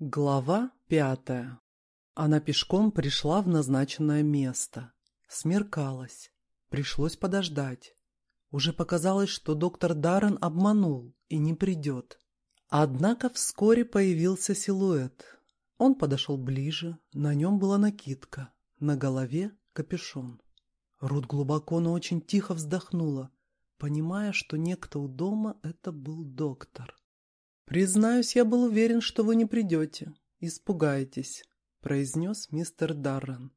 Глава пятая. Она пешком пришла в назначенное место. Смеркалось. Пришлось подождать. Уже показалось, что доктор Даррен обманул и не придет. Однако вскоре появился силуэт. Он подошел ближе, на нем была накидка, на голове капюшон. Рут глубоко, но очень тихо вздохнула, понимая, что некто у дома это был доктор. «Признаюсь, я был уверен, что вы не придете. Испугаетесь», — произнес мистер Даррен.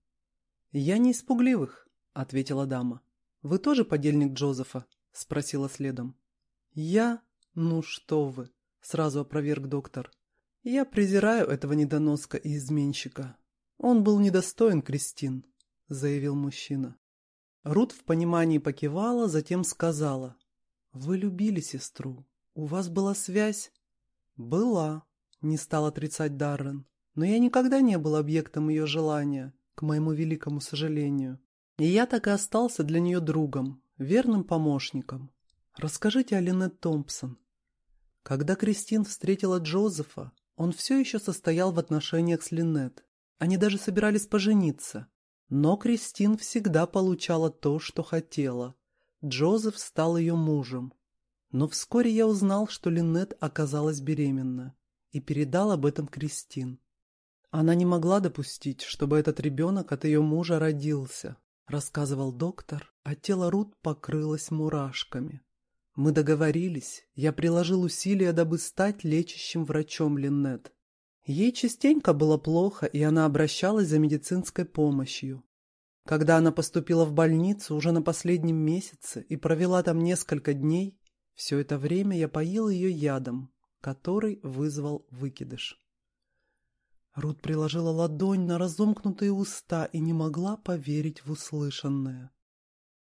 «Я не испугливых», — ответила дама. «Вы тоже подельник Джозефа?» — спросила следом. «Я? Ну что вы!» — сразу опроверг доктор. «Я презираю этого недоноска и изменщика. Он был недостоин Кристин», — заявил мужчина. Рут в понимании покивала, затем сказала. «Вы любили сестру. У вас была связь?» «Была», — не стал отрицать Даррен. «Но я никогда не был объектом ее желания, к моему великому сожалению. И я так и остался для нее другом, верным помощником. Расскажите о Линет Томпсон». Когда Кристин встретила Джозефа, он все еще состоял в отношениях с Линет. Они даже собирались пожениться. Но Кристин всегда получала то, что хотела. Джозеф стал ее мужем. Но вскоре я узнал, что Линнет оказалась беременна, и передал об этом Кристин. Она не могла допустить, чтобы этот ребенок от ее мужа родился, рассказывал доктор, а тело Рут покрылось мурашками. Мы договорились, я приложил усилия, дабы стать лечащим врачом Линнет. Ей частенько было плохо, и она обращалась за медицинской помощью. Когда она поступила в больницу уже на последнем месяце и провела там несколько дней, все это время я поил ее ядом, который вызвал выкидыш. Рут приложила ладонь на разомкнутые уста и не могла поверить в услышанное.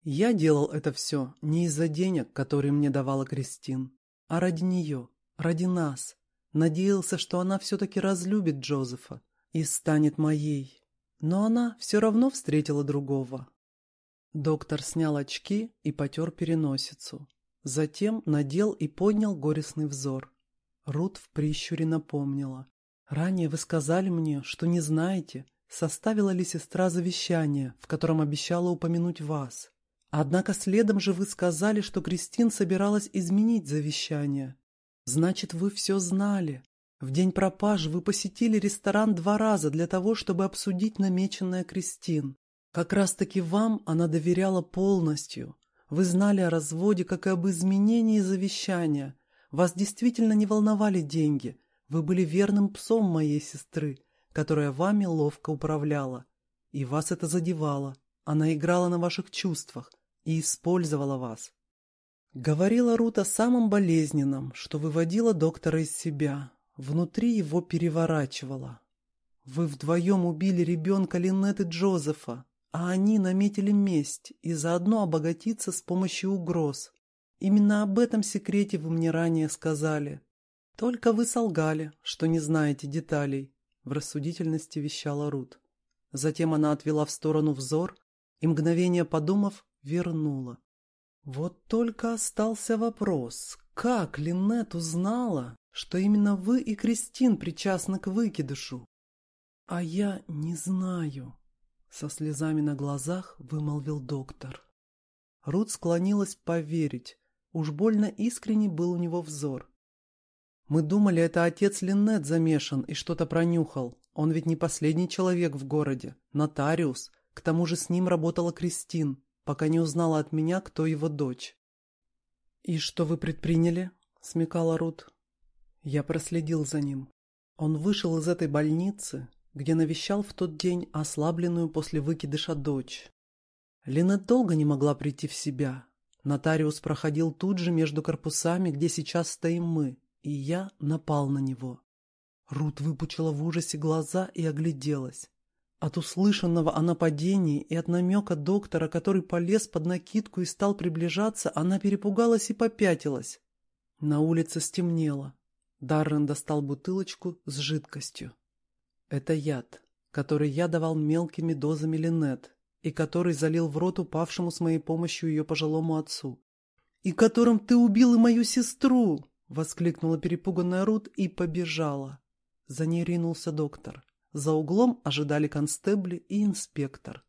Я делал это все не из-за денег, которые мне давала Кристин, а ради нее, ради нас. Надеялся, что она все-таки разлюбит Джозефа и станет моей. Но она все равно встретила другого. Доктор снял очки и потер переносицу. Затем надел и поднял горестный взор. Рут в прищуре напомнила. «Ранее вы сказали мне, что не знаете, составила ли сестра завещание, в котором обещала упомянуть вас. Однако следом же вы сказали, что Кристин собиралась изменить завещание. Значит, вы все знали. В день пропажи вы посетили ресторан два раза для того, чтобы обсудить намеченное Кристин. Как раз-таки вам она доверяла полностью, вы знали о разводе, как и об изменении завещания. Вас действительно не волновали деньги. Вы были верным псом моей сестры, которая вами ловко управляла. И вас это задевало. Она играла на ваших чувствах и использовала вас. Говорила Рут о самом болезненном, что выводила доктора из себя. Внутри его переворачивала. Вы вдвоем убили ребенка Линнет и Джозефа. А они наметили месть и заодно обогатиться с помощью угроз. Именно об этом секрете вы мне ранее сказали. Только вы солгали, что не знаете деталей, в рассудительности вещала Рут. Затем она отвела в сторону взор и, мгновение подумав, вернула. Вот только остался вопрос, как Линнет узнала, что именно вы и Кристин причастны к выкидышу? А я не знаю. Со слезами на глазах вымолвил доктор. Рут склонилась поверить. Уж больно искренний был у него взор. Мы думали, это отец Линнет замешан и что-то пронюхал. Он ведь не последний человек в городе. Нотариус. К тому же с ним работала Кристин, пока не узнала от меня, кто его дочь. «И что вы предприняли?» — смекала Рут. Я проследил за ним. Он вышел из этой больницы, где навещал в тот день ослабленную после выкидыша дочь. Линет долго не могла прийти в себя. Нотариус проходил тут же между корпусами, где сейчас стоим мы, и я напал на него. Рут выпучила в ужасе глаза и огляделась. От услышанного о нападении и от намека доктора, который полез под накидку и стал приближаться, она перепугалась и попятилась. На улице стемнело. Даррен достал бутылочку с жидкостью. Это яд, который я давал мелкими дозами Линет и который залил в рот упавшему с моей помощью ее пожилому отцу. «И которым ты убил и мою сестру!» — воскликнула перепуганная Рут и побежала. За ней ринулся доктор. За углом ожидали констебли и инспектор.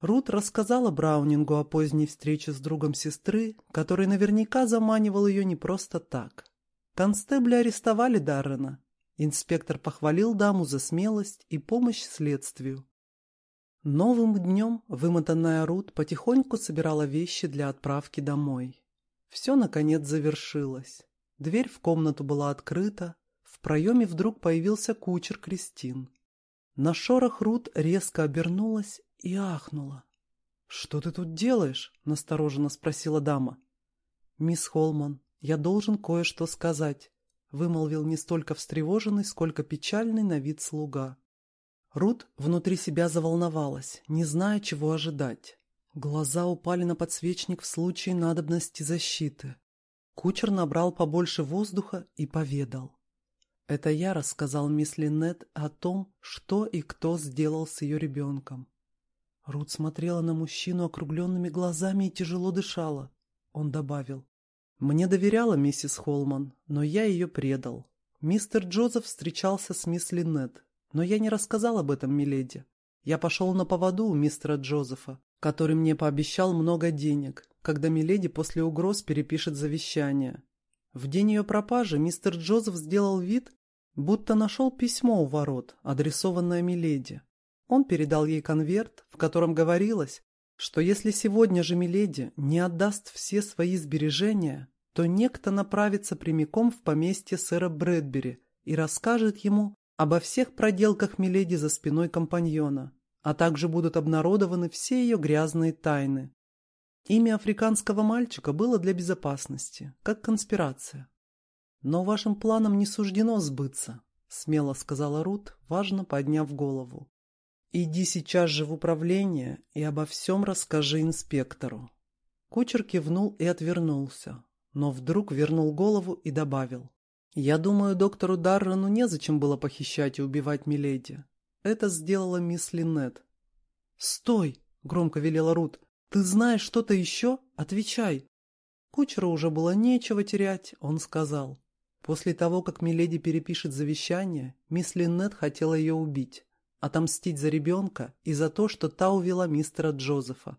Рут рассказала Браунингу о поздней встрече с другом сестры, который наверняка заманивал ее не просто так. Констебли арестовали Даррена. Инспектор похвалил даму за смелость и помощь следствию. Новым днем вымотанная Рут потихоньку собирала вещи для отправки домой. Все, наконец, завершилось. Дверь в комнату была открыта, в проеме вдруг появился кучер Кристин. На шорох Рут резко обернулась и ахнула. «Что ты тут делаешь?» — настороженно спросила дама. «Мисс Холман, я должен кое-что сказать», — вымолвил не столько встревоженный, сколько печальный на вид слуга. Рут внутри себя заволновалась, не зная, чего ожидать. Глаза упали на подсвечник в случае надобности защиты. Кучер набрал побольше воздуха и поведал. Это я рассказал мисс Линнет о том, что и кто сделал с ее ребенком. Рут смотрела на мужчину округленными глазами и тяжело дышала. Он добавил. «Мне доверяла миссис Холман, но я ее предал. Мистер Джозеф встречался с мисс Линнет, но я не рассказал об этом Миледи. Я пошел на поводу у мистера Джозефа, который мне пообещал много денег, когда Миледи после угроз перепишет завещание. В день ее пропажи мистер Джозеф сделал вид, будто нашел письмо у ворот, адресованное Миледи. Он передал ей конверт, в котором говорилось, что если сегодня же Миледи не отдаст все свои сбережения, то некто направится прямиком в поместье сэра Брэдбери и расскажет ему обо всех проделках Миледи за спиной компаньона, а также будут обнародованы все ее грязные тайны. Имя африканского мальчика было для безопасности, как конспирация. Но вашим планам не суждено сбыться, смело сказала Рут, важно подняв голову. «Иди сейчас же в управление и обо всем расскажи инспектору». Кучер кивнул и отвернулся, но вдруг вернул голову и добавил. «Я думаю, доктору Даррену незачем было похищать и убивать Миледи. Это сделала мисс Линнет». «Стой!» — громко велела Рут. «Ты знаешь что-то еще? Отвечай!» Кучеру уже было нечего терять, он сказал. После того, как Миледи перепишет завещание, мисс Линнет хотела ее убить отомстить за ребенка и за то, что та увела мистера Джозефа.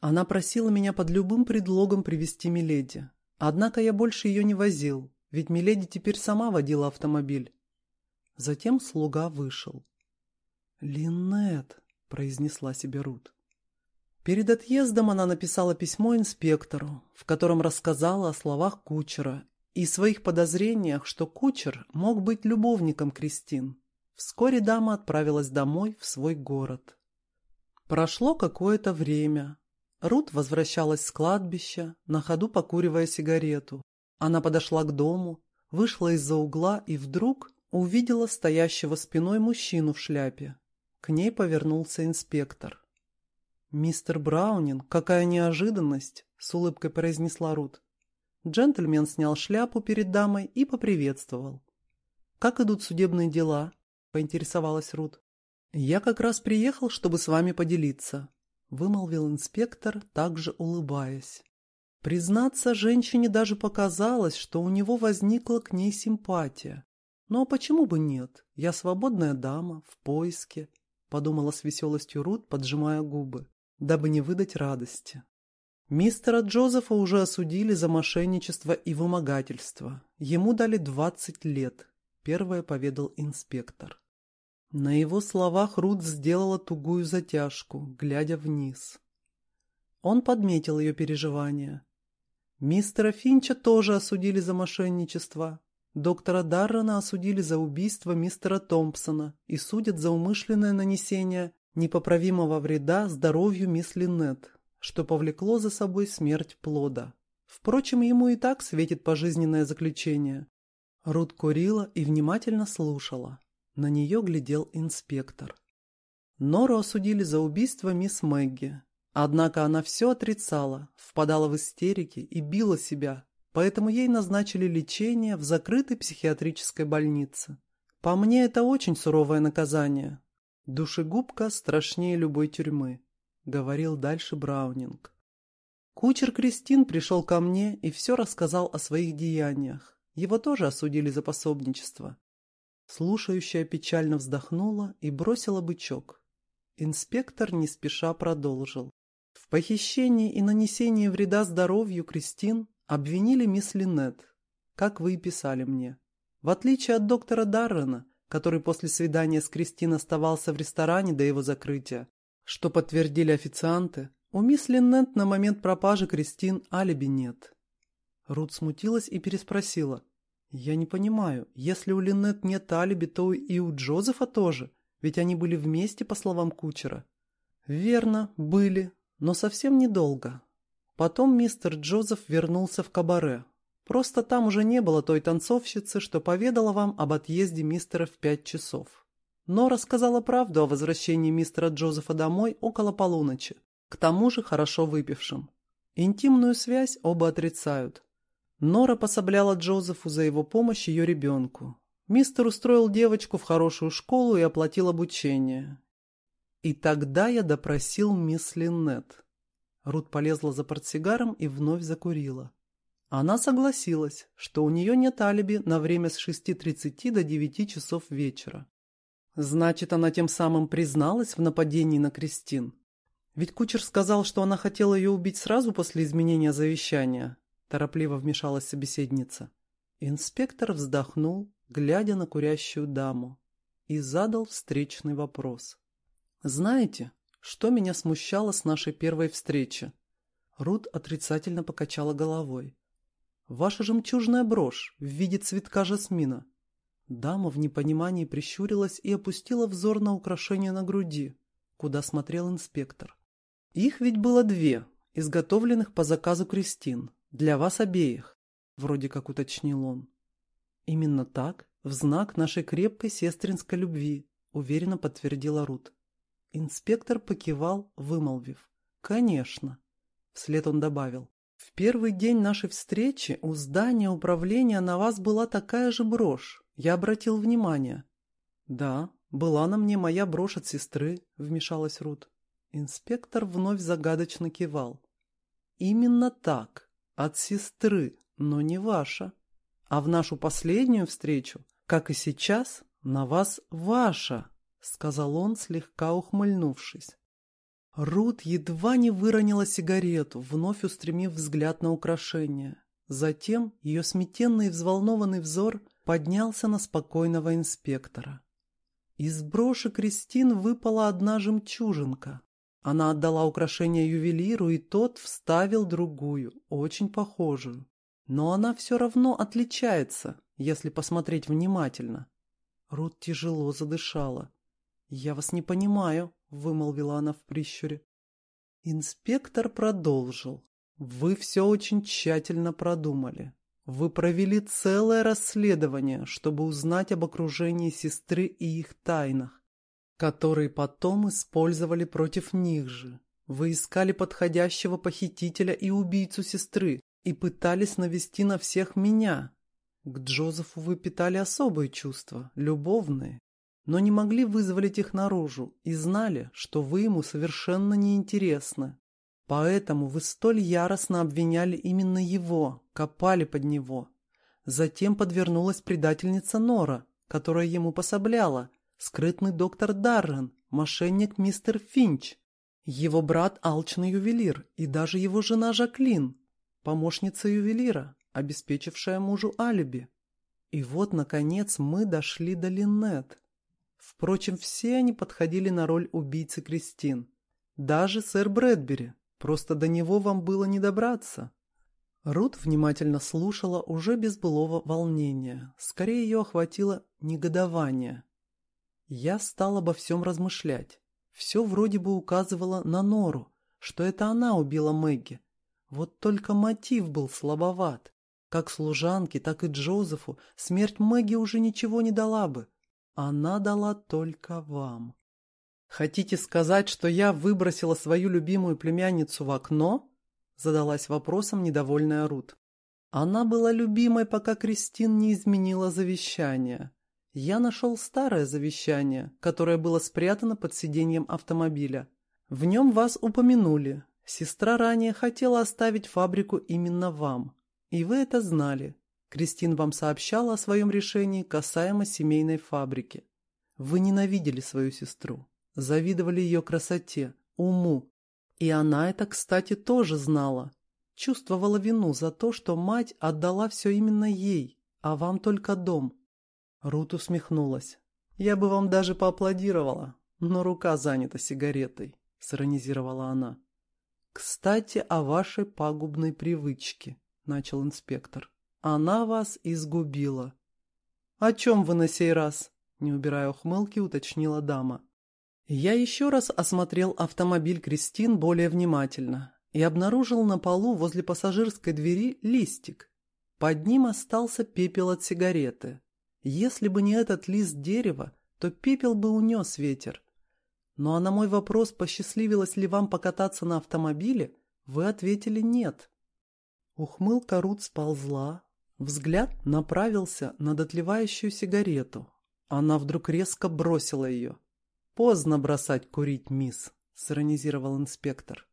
Она просила меня под любым предлогом привести Миледи. Однако я больше ее не возил, ведь Миледи теперь сама водила автомобиль. Затем слуга вышел. «Линнет», — произнесла себе Рут. Перед отъездом она написала письмо инспектору, в котором рассказала о словах кучера и своих подозрениях, что кучер мог быть любовником Кристин. Вскоре дама отправилась домой в свой город. Прошло какое-то время. Рут возвращалась с кладбища, на ходу покуривая сигарету. Она подошла к дому, вышла из-за угла и вдруг увидела стоящего спиной мужчину в шляпе. К ней повернулся инспектор. «Мистер Браунинг, какая неожиданность!» — с улыбкой произнесла Рут. Джентльмен снял шляпу перед дамой и поприветствовал. «Как идут судебные дела?» — поинтересовалась Рут. «Я как раз приехал, чтобы с вами поделиться», — вымолвил инспектор, также улыбаясь. Признаться, женщине даже показалось, что у него возникла к ней симпатия. «Ну а почему бы нет? Я свободная дама, в поиске», — подумала с веселостью Рут, поджимая губы, дабы не выдать радости. Мистера Джозефа уже осудили за мошенничество и вымогательство. Ему дали двадцать лет, первое поведал инспектор. На его словах Рут сделала тугую затяжку, глядя вниз. Он подметил ее переживания. Мистера Финча тоже осудили за мошенничество. Доктора Даррена осудили за убийство мистера Томпсона и судят за умышленное нанесение непоправимого вреда здоровью мисс Линнет, что повлекло за собой смерть плода. Впрочем, ему и так светит пожизненное заключение. Рут курила и внимательно слушала. На нее глядел инспектор. Нору осудили за убийство мисс Мэгги. Однако она все отрицала, впадала в истерики и била себя, поэтому ей назначили лечение в закрытой психиатрической больнице. По мне, это очень суровое наказание. Душегубка страшнее любой тюрьмы, говорил дальше Браунинг. Кучер Кристин пришел ко мне и все рассказал о своих деяниях. Его тоже осудили за пособничество. Слушающая печально вздохнула и бросила бычок. Инспектор не спеша продолжил. В похищении и нанесении вреда здоровью Кристин обвинили мисс Линнет, как вы и писали мне. В отличие от доктора Даррена, который после свидания с Кристин оставался в ресторане до его закрытия, что подтвердили официанты, у мисс Линнет на момент пропажи Кристин алиби нет. Рут смутилась и переспросила. «Я не понимаю, если у Линнет нет алиби, то и у Джозефа тоже, ведь они были вместе, по словам кучера». «Верно, были, но совсем недолго. Потом мистер Джозеф вернулся в кабаре, Просто там уже не было той танцовщицы, что поведала вам об отъезде мистера в пять часов. Но рассказала правду о возвращении мистера Джозефа домой около полуночи, к тому же хорошо выпившим. Интимную связь оба отрицают. Нора пособляла Джозефу за его помощь ее ребенку. Мистер устроил девочку в хорошую школу и оплатил обучение. И тогда я допросил мисс Линнет. Рут полезла за портсигаром и вновь закурила. Она согласилась, что у нее нет алиби на время с 6.30 до 9 часов вечера. Значит, она тем самым призналась в нападении на Кристин. Ведь кучер сказал, что она хотела ее убить сразу после изменения завещания. Торопливо вмешалась собеседница. Инспектор вздохнул, глядя на курящую даму, и задал встречный вопрос. «Знаете, что меня смущало с нашей первой встречи?» Рут отрицательно покачала головой. Ваша жемчужная брошь в виде цветка жасмина. Дама в непонимании прищурилась и опустила взор на украшение на груди, куда смотрел инспектор. Их ведь было две, изготовленных по заказу Кристин, для вас обеих, вроде как уточнил он. Именно так, в знак нашей крепкой сестринской любви, уверенно подтвердила Рут. Инспектор покивал, вымолвив. «Конечно». Вслед он добавил. В первый день нашей встречи у здания управления на вас была такая же брошь. Я обратил внимание. Да, была на мне моя брошь от сестры, вмешалась Рут. Инспектор вновь загадочно кивал. Именно так, от сестры, но не ваша. А в нашу последнюю встречу, как и сейчас, на вас ваша, сказал он, слегка ухмыльнувшись. Рут едва не выронила сигарету, вновь устремив взгляд на украшение. Затем ее сметенный и взволнованный взор поднялся на спокойного инспектора. Из броши Кристин выпала одна жемчужинка. Она отдала украшение ювелиру, и тот вставил другую, очень похожую. Но она все равно отличается, если посмотреть внимательно. Рут тяжело задышала. «Я вас не понимаю», — вымолвила она в прищуре. Инспектор продолжил. «Вы все очень тщательно продумали. Вы провели целое расследование, чтобы узнать об окружении сестры и их тайнах, которые потом использовали против них же. Вы искали подходящего похитителя и убийцу сестры и пытались навести на всех меня. К Джозефу вы питали особые чувства, любовные, но не могли вызволить их наружу и знали, что вы ему совершенно неинтересны. Поэтому вы столь яростно обвиняли именно его, копали под него. Затем подвернулась предательница Нора, которая ему пособляла, скрытный доктор Даррен, мошенник мистер Финч, его брат алчный ювелир и даже его жена Жаклин, помощница ювелира, обеспечившая мужу алиби. И вот, наконец, мы дошли до Линнет. Впрочем, все они подходили на роль убийцы Кристин. Даже сэр Брэдбери. Просто до него вам было не добраться. Рут внимательно слушала уже без былого волнения. Скорее ее охватило негодование. Я стал обо всем размышлять. Все вроде бы указывало на Нору, что это она убила Мэгги. Вот только мотив был слабоват. Как служанке, так и Джозефу смерть Мэгги уже ничего не дала бы. Она дала только вам. Хотите сказать, что я выбросила свою любимую племянницу в окно? Задалась вопросом недовольная Рут. Она была любимой, пока Кристин не изменила завещание. Я нашел старое завещание, которое было спрятано под сиденьем автомобиля. В нем вас упомянули. Сестра ранее хотела оставить фабрику именно вам. И вы это знали. Кристин вам сообщала о своем решении касаемо семейной фабрики. Вы ненавидели свою сестру, завидовали ее красоте, уму. И она это, кстати, тоже знала. Чувствовала вину за то, что мать отдала все именно ей, а вам только дом. Рут усмехнулась. «Я бы вам даже поаплодировала, но рука занята сигаретой», — сиронизировала она. «Кстати, о вашей пагубной привычке», — начал инспектор. «Она вас изгубила». «О чем вы на сей раз?» — не убирая ухмылки, уточнила дама. Я еще раз осмотрел автомобиль Кристин более внимательно и обнаружил на полу возле пассажирской двери листик. Под ним остался пепел от сигареты. Если бы не этот лист дерева, то пепел бы унес ветер. Ну а на мой вопрос, посчастливилось ли вам покататься на автомобиле, вы ответили нет. Ухмылка Рут сползла, взгляд направился на дотлевающую сигарету. Она вдруг резко бросила ее. «Поздно бросать курить, мисс», — сиронизировал инспектор.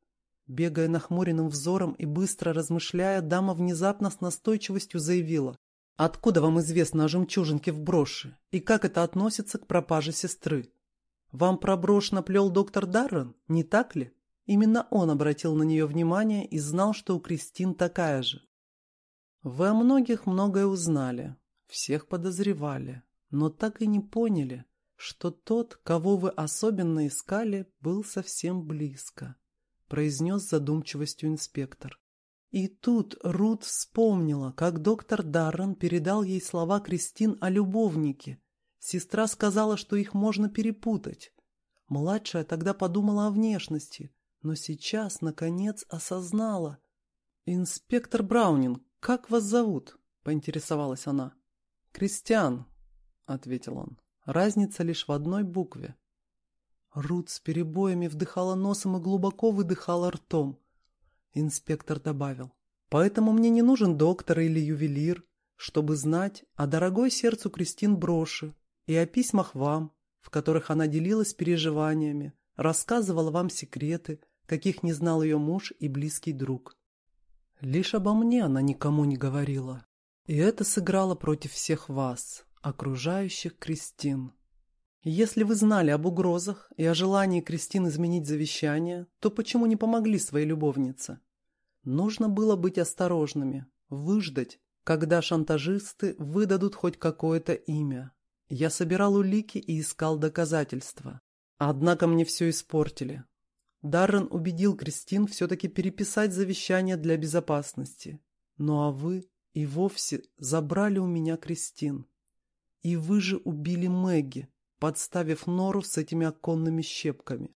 Бегая нахмуренным взором и быстро размышляя, дама внезапно с настойчивостью заявила. «Откуда вам известно о жемчужинке в броши? И как это относится к пропаже сестры? Вам про брошь наплел доктор Даррен, не так ли? Именно он обратил на нее внимание и знал, что у Кристин такая же. Вы о многих многое узнали, всех подозревали, но так и не поняли, что тот, кого вы особенно искали, был совсем близко», — произнес задумчивостью инспектор. И тут Рут вспомнила, как доктор Даррен передал ей слова Кристин о любовнике. Сестра сказала, что их можно перепутать. Младшая тогда подумала о внешности, но сейчас, наконец, осознала. «Инспектор Браунинг, как вас зовут?» — поинтересовалась она. «Кристиан», — ответил он. Разница лишь в одной букве. Рут с перебоями вдыхала носом и глубоко выдыхала ртом. Инспектор добавил. «Поэтому мне не нужен доктор или ювелир, чтобы знать о дорогой сердцу Кристин броши и о письмах вам, в которых она делилась переживаниями, рассказывала вам секреты, каких не знал ее муж и близкий друг. Лишь обо мне она никому не говорила. И это сыграло против всех вас окружающих Кристин. Если вы знали об угрозах и о желании Кристин изменить завещание, то почему не помогли своей любовнице? Нужно было быть осторожными, выждать, когда шантажисты выдадут хоть какое-то имя. Я собирал улики и искал доказательства. Однако мне все испортили. Даррен убедил Кристин все-таки переписать завещание для безопасности. Ну а вы и вовсе забрали у меня Кристин. И вы же убили Мэгги, подставив нору с этими оконными щепками.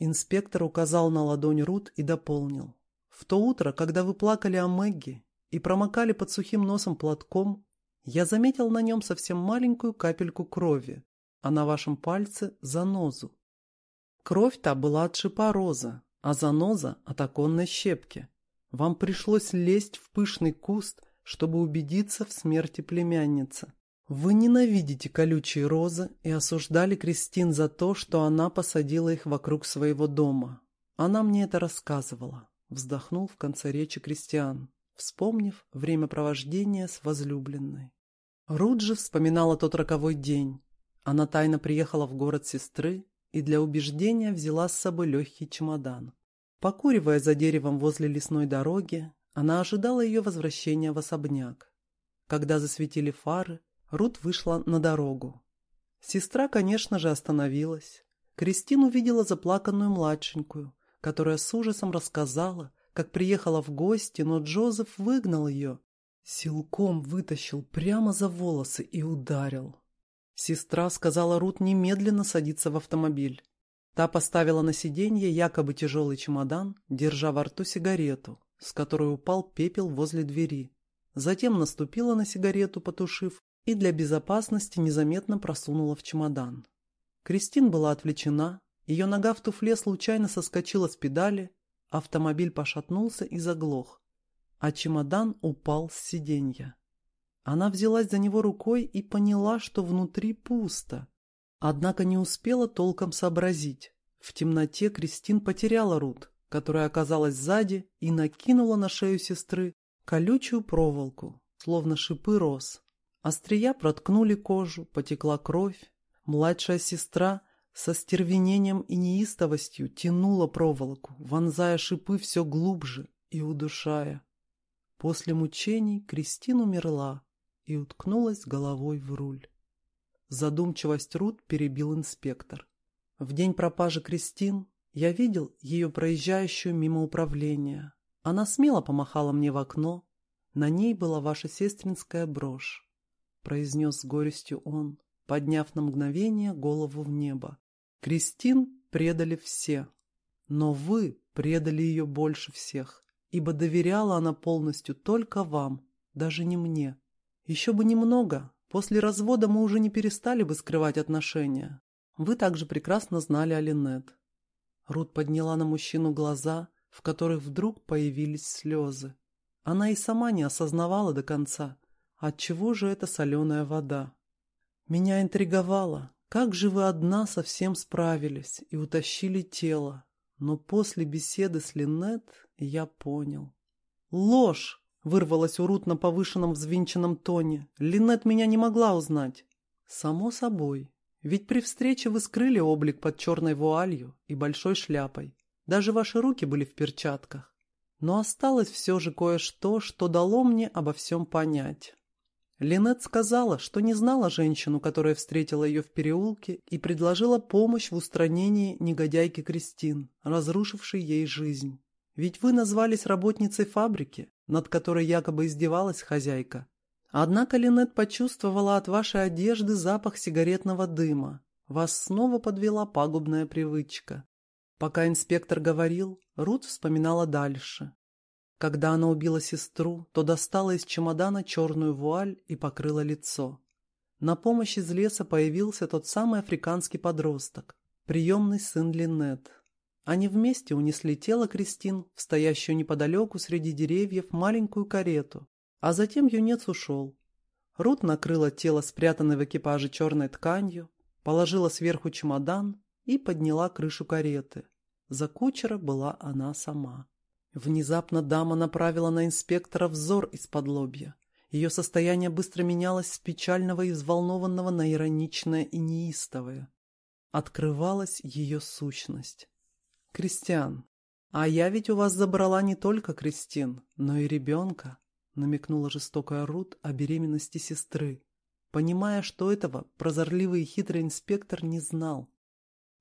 Инспектор указал на ладонь Рут и дополнил. В то утро, когда вы плакали о Мэгги и промокали под сухим носом платком, я заметил на нем совсем маленькую капельку крови, а на вашем пальце – занозу. Кровь та была от шипа роза, а заноза – от оконной щепки. Вам пришлось лезть в пышный куст, чтобы убедиться в смерти племянницы. Вы ненавидите колючие розы и осуждали Кристин за то, что она посадила их вокруг своего дома. Она мне это рассказывала. Вздохнул в конце речи Кристиан, вспомнив времяпровождение с возлюбленной. Руджи вспоминала тот роковой день. Она тайно приехала в город сестры и для убеждения взяла с собой легкий чемодан. Покуривая за деревом возле лесной дороги, она ожидала ее возвращения в особняк. Когда засветили фары, Рут вышла на дорогу. Сестра, конечно же, остановилась. Кристин увидела заплаканную младшенькую, которая с ужасом рассказала, как приехала в гости, но Джозеф выгнал ее. Силком вытащил прямо за волосы и ударил. Сестра сказала Рут немедленно садиться в автомобиль. Та поставила на сиденье якобы тяжелый чемодан, держа во рту сигарету, с которой упал пепел возле двери. Затем наступила на сигарету, потушив, и для безопасности незаметно просунула в чемодан. Кристин была отвлечена, ее нога в туфле случайно соскочила с педали, автомобиль пошатнулся и заглох, а чемодан упал с сиденья. Она взялась за него рукой и поняла, что внутри пусто. Однако не успела толком сообразить. В темноте Кристин потеряла Рут, которая оказалась сзади и накинула на шею сестры колючую проволоку, словно шипы роз. Острия проткнули кожу, потекла кровь. Младшая сестра со стервенением и неистовостью тянула проволоку, вонзая шипы все глубже и удушая. После мучений Кристин умерла и уткнулась головой в руль. Задумчивость Рут перебил инспектор. В день пропажи Кристин я видел ее проезжающую мимо управления. Она смело помахала мне в окно. На ней была ваша сестринская брошь, — произнес с горестью он, подняв на мгновение голову в небо. Кристин предали все, но вы предали ее больше всех, ибо доверяла она полностью только вам, даже не мне. Еще бы немного, после развода мы уже не перестали бы скрывать отношения. Вы также прекрасно знали о Линет. Рут подняла на мужчину глаза, в которых вдруг появились слезы. Она и сама не осознавала до конца, отчего же эта соленая вода. Меня интриговало, как же вы одна совсем справились и утащили тело. Но после беседы с Линет я понял. Ложь! Вырвалась у Рут на повышенном взвинченном тоне. Линет меня не могла узнать. Само собой. Ведь при встрече вы скрыли облик под черной вуалью и большой шляпой. Даже ваши руки были в перчатках. Но осталось все же кое-что, что дало мне обо всем понять. Линет сказала, что не знала женщину, которая встретила ее в переулке и предложила помощь в устранении негодяйки Кристин, разрушившей ей жизнь. Ведь вы назвались работницей фабрики, над которой якобы издевалась хозяйка. Однако Линет почувствовала от вашей одежды запах сигаретного дыма. Вас снова подвела пагубная привычка. Пока инспектор говорил, Рут вспоминала дальше. Когда она убила сестру, то достала из чемодана черную вуаль и покрыла лицо. На помощь из леса появился тот самый африканский подросток, приемный сын Линет. Они вместе унесли тело Кристин в стоящую неподалеку среди деревьев маленькую карету, а затем юнец ушел. Рут накрыла тело, спрятанное в экипаже черной тканью, положила сверху чемодан и подняла крышу кареты. За кучера была она сама. Внезапно дама направила на инспектора взор из-под лобья. Ее состояние быстро менялось с печального и взволнованного на ироничное и неистовое. Открывалась ее сущность. «Кристиан, а я ведь у вас забрала не только Кристин, но и ребенка намекнула жестокая Рут о беременности сестры, понимая, что этого прозорливый и хитрый инспектор не знал.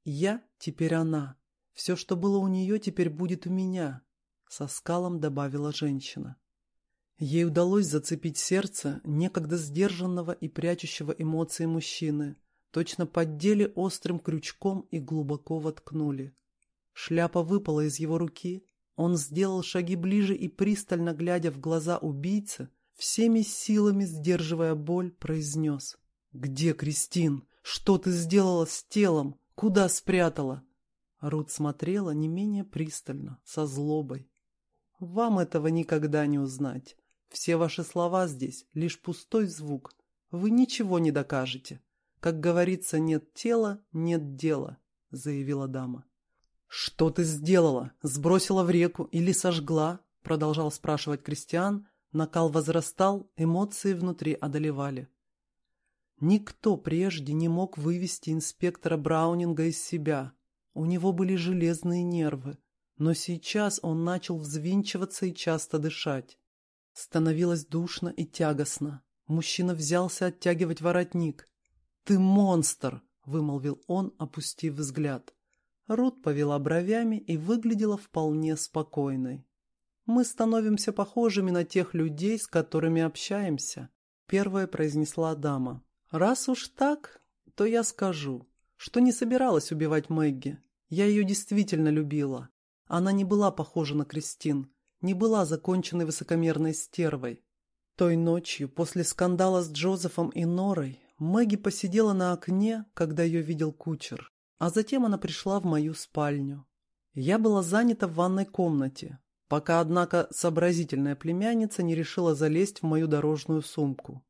«Я теперь она. Все, что было у нее, теперь будет у меня», — со скалом добавила женщина. Ей удалось зацепить сердце некогда сдержанного и прячущего эмоции мужчины, точно поддели острым крючком и глубоко воткнули. Шляпа выпала из его руки, он сделал шаги ближе и, пристально глядя в глаза убийцы, всеми силами сдерживая боль, произнес. «Где Кристин? Что ты сделала с телом? Куда спрятала?» Рут смотрела не менее пристально, со злобой. «Вам этого никогда не узнать. Все ваши слова здесь — лишь пустой звук. Вы ничего не докажете. Как говорится, нет тела — нет дела», — заявила дама. «Что ты сделала? Сбросила в реку или сожгла?» Продолжал спрашивать Кристиан. Накал возрастал, эмоции внутри одолевали. Никто прежде не мог вывести инспектора Браунинга из себя. У него были железные нервы. Но сейчас он начал взвинчиваться и часто дышать. Становилось душно и тягостно. Мужчина взялся оттягивать воротник. «Ты монстр!» — вымолвил он, опустив взгляд. Рут повела бровями и выглядела вполне спокойной. «Мы становимся похожими на тех людей, с которыми общаемся», — первая произнесла дама. «Раз уж так, то я скажу, что не собиралась убивать Мэгги. Я ее действительно любила. Она не была похожа на Кристин, не была законченной высокомерной стервой. Той ночью, после скандала с Джозефом и Норой, Мэгги посидела на окне, когда ее видел кучер. А затем она пришла в мою спальню. Я была занята в ванной комнате, пока, однако, сообразительная племянница не решила залезть в мою дорожную сумку.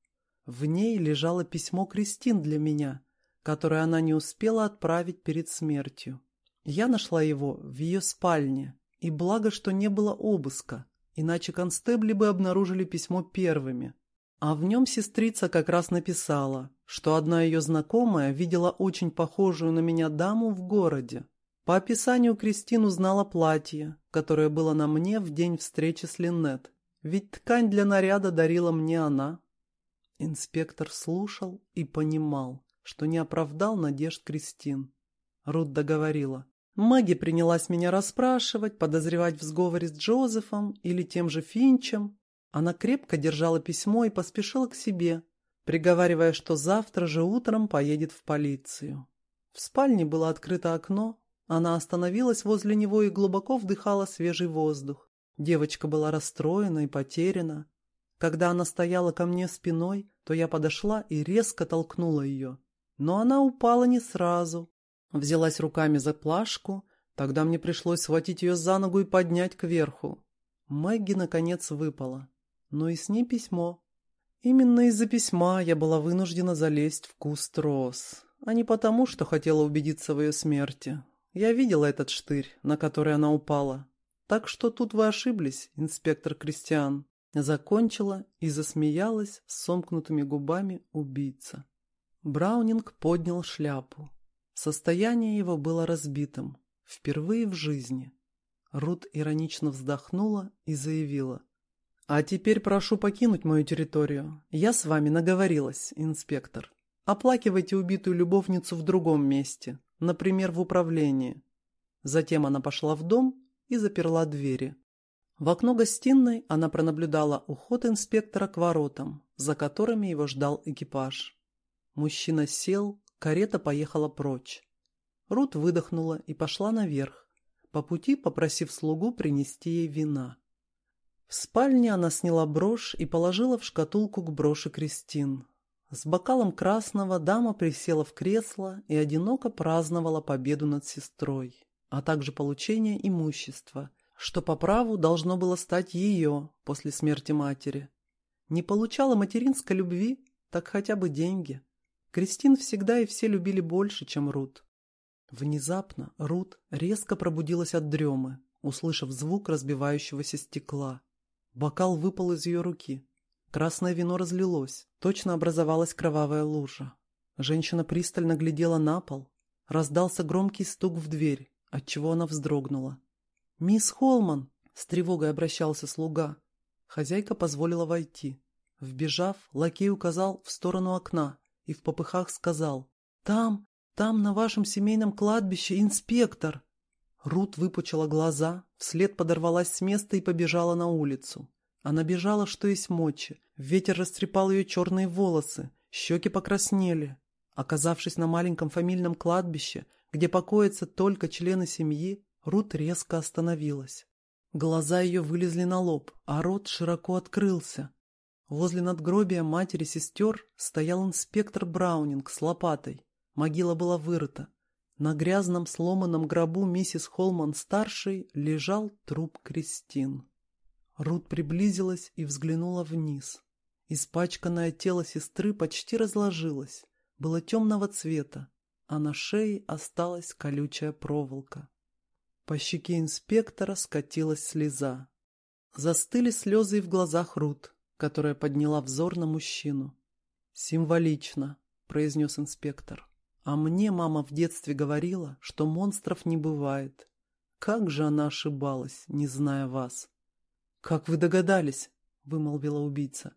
В ней лежало письмо Кристин для меня, которое она не успела отправить перед смертью. Я нашла его в ее спальне, и благо, что не было обыска, иначе констебли бы обнаружили письмо первыми. А в нем сестрица как раз написала, что одна ее знакомая видела очень похожую на меня даму в городе. По описанию Кристин узнала платье, которое было на мне в день встречи с Линнет. Ведь ткань для наряда дарила мне она. Инспектор слушал и понимал, что не оправдал надежд Кристин. Рут договорила. Маги принялась меня расспрашивать, подозревать в сговоре с Джозефом или тем же Финчем. Она крепко держала письмо и поспешила к себе, приговаривая, что завтра же утром поедет в полицию. В спальне было открыто окно, она остановилась возле него и глубоко вдыхала свежий воздух. Девочка была расстроена и потеряна. Когда она стояла ко мне спиной, то я подошла и резко толкнула ее. Но она упала не сразу, Взялась руками за плашку, тогда мне пришлось схватить ее за ногу и поднять кверху. Мэгги, наконец, выпала. Но и с ней письмо. Именно из-за письма я была вынуждена залезть в куст роз, а не потому, что хотела убедиться в ее смерти. Я видела этот штырь, на который она упала. Так что тут вы ошиблись, инспектор Кристиан. Закончила и засмеялась с сомкнутыми губами убийца. Браунинг поднял шляпу. Состояние его было разбитым. Впервые в жизни. Рут иронично вздохнула и заявила. «А теперь прошу покинуть мою территорию. Я с вами наговорилась, инспектор. Оплакивайте убитую любовницу в другом месте, например, в управлении». Затем она пошла в дом и заперла двери. В окно гостиной она пронаблюдала уход инспектора к воротам, за которыми его ждал экипаж. Мужчина сел, Карета поехала прочь. Рут выдохнула и пошла наверх, по пути попросив слугу принести ей вина. В спальне она сняла брошь и положила в шкатулку к броши Кристин. С бокалом красного дама присела в кресло и одиноко праздновала победу над сестрой, а также получение имущества, что по праву должно было стать ее после смерти матери. Не получала материнской любви, так хотя бы деньги. Кристин всегда и все любили больше, чем Рут. Внезапно Рут резко пробудилась от дремы, услышав звук разбивающегося стекла. Бокал выпал из ее руки. Красное вино разлилось, точно образовалась кровавая лужа. Женщина пристально глядела на пол. Раздался громкий стук в дверь, отчего она вздрогнула. «Мисс Холман!» — с тревогой обращался слуга. Хозяйка позволила войти. Вбежав, лакей указал в сторону окна, и в попыхах сказал «Там, там на вашем семейном кладбище инспектор!» Рут выпучила глаза, вслед подорвалась с места и побежала на улицу. Она бежала, что есть мочи. Ветер растрепал ее черные волосы, щеки покраснели. Оказавшись на маленьком фамильном кладбище, где покоятся только члены семьи, Рут резко остановилась. Глаза ее вылезли на лоб, а рот широко открылся. Возле надгробия матери сестер стоял инспектор Браунинг с лопатой. Могила была вырыта. На грязном сломанном гробу миссис Холман-старшей лежал труп Кристин. Рут приблизилась и взглянула вниз. Испачканное тело сестры почти разложилось, было темного цвета, а на шее осталась колючая проволока. По щеке инспектора скатилась слеза. Застыли слезы и в глазах Рут которая подняла взор на мужчину. «Символично», — произнес инспектор. «А мне мама в детстве говорила, что монстров не бывает. Как же она ошибалась, не зная вас?» «Как вы догадались?» — вымолвила убийца.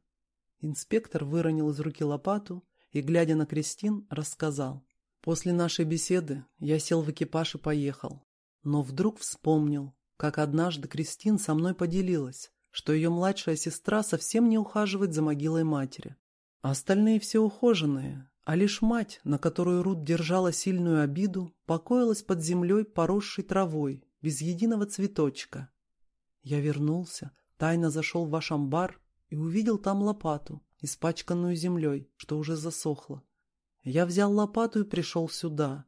Инспектор выронил из руки лопату и, глядя на Кристин, рассказал. «После нашей беседы я сел в экипаж и поехал. Но вдруг вспомнил, как однажды Кристин со мной поделилась, что ее младшая сестра совсем не ухаживает за могилой матери. А остальные все ухоженные, а лишь мать, на которую Рут держала сильную обиду, покоилась под землей, поросшей травой, без единого цветочка. Я вернулся, тайно зашел в ваш амбар и увидел там лопату, испачканную землей, что уже засохла. Я взял лопату и пришел сюда.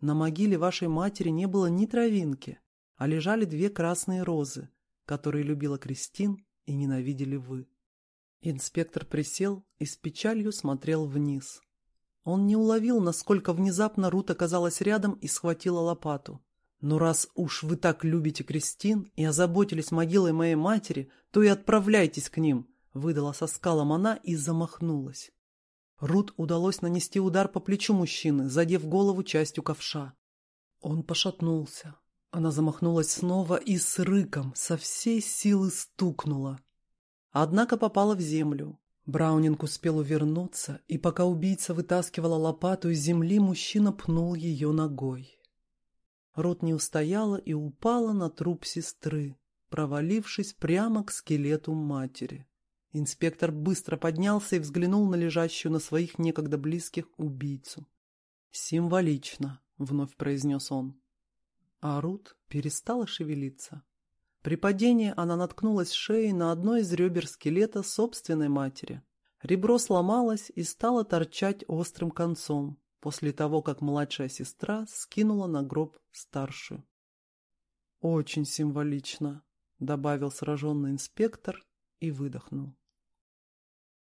На могиле вашей матери не было ни травинки, а лежали две красные розы, которые любила Кристин и ненавидели вы. Инспектор присел и с печалью смотрел вниз. Он не уловил, насколько внезапно Рут оказалась рядом и схватила лопату. «Но раз уж вы так любите Кристин и озаботились могилой моей матери, то и отправляйтесь к ним. Выдала со скалом она и замахнулась. Рут удалось нанести удар по плечу мужчины, задев голову частью ковша. Он пошатнулся. Она замахнулась снова и с рыком со всей силы стукнула. Однако попала в землю. Браунинг успел увернуться, и пока убийца вытаскивала лопату из земли, мужчина пнул ее ногой. Рут не устояла и упала на труп сестры, провалившись прямо к скелету матери. Инспектор быстро поднялся и взглянул на лежащую на своих некогда близких убийцу. «Символично», — вновь произнес он. А Рут перестала шевелиться. При падении она наткнулась шеей на одно из ребер скелета собственной матери. Ребро сломалось и стало торчать острым концом, после того, как младшая сестра скинула на гроб старшую. «Очень символично», — добавил сраженный инспектор и выдохнул.